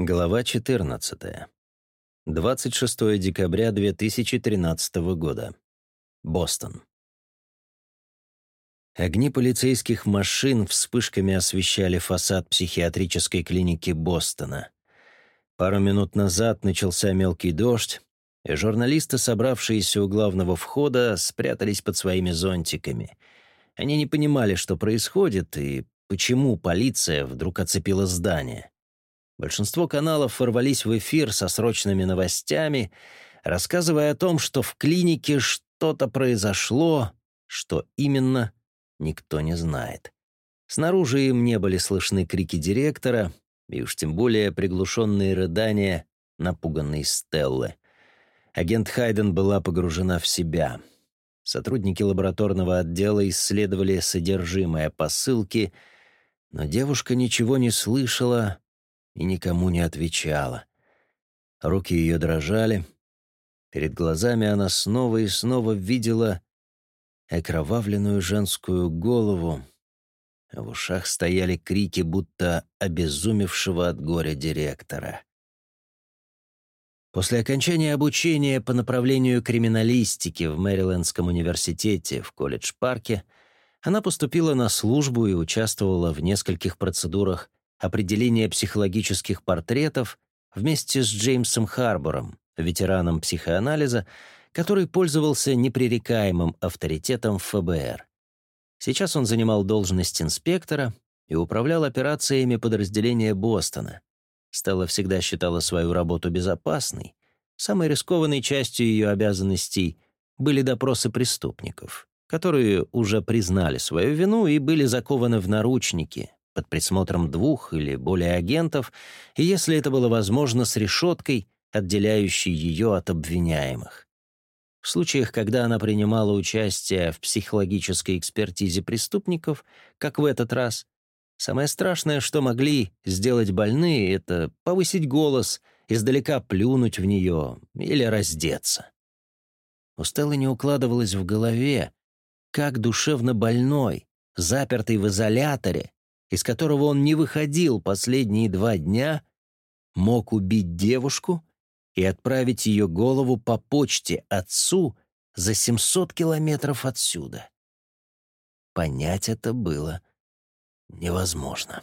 Глава 14. 26 декабря 2013 года. Бостон. Огни полицейских машин вспышками освещали фасад психиатрической клиники Бостона. Пару минут назад начался мелкий дождь, и журналисты, собравшиеся у главного входа, спрятались под своими зонтиками. Они не понимали, что происходит и почему полиция вдруг оцепила здание. Большинство каналов ворвались в эфир со срочными новостями, рассказывая о том, что в клинике что-то произошло, что именно, никто не знает. Снаружи им не были слышны крики директора, и уж тем более приглушенные рыдания напуганной Стеллы. Агент Хайден была погружена в себя. Сотрудники лабораторного отдела исследовали содержимое посылки, но девушка ничего не слышала и никому не отвечала. Руки ее дрожали. Перед глазами она снова и снова видела окровавленную женскую голову. В ушах стояли крики, будто обезумевшего от горя директора. После окончания обучения по направлению криминалистики в Мэрилендском университете в колледж-парке она поступила на службу и участвовала в нескольких процедурах определения психологических портретов вместе с Джеймсом Харбором, ветераном психоанализа, который пользовался непререкаемым авторитетом в ФБР. Сейчас он занимал должность инспектора и управлял операциями подразделения Бостона. Стелла всегда считала свою работу безопасной. Самой рискованной частью ее обязанностей были допросы преступников, которые уже признали свою вину и были закованы в наручники, под присмотром двух или более агентов, и, если это было возможно, с решеткой, отделяющей ее от обвиняемых. В случаях, когда она принимала участие в психологической экспертизе преступников, как в этот раз, самое страшное, что могли сделать больные, это повысить голос, издалека плюнуть в нее или раздеться. У Стеллы не укладывалось в голове, как душевно больной, запертый в изоляторе, из которого он не выходил последние два дня, мог убить девушку и отправить ее голову по почте отцу за 700 километров отсюда. Понять это было невозможно.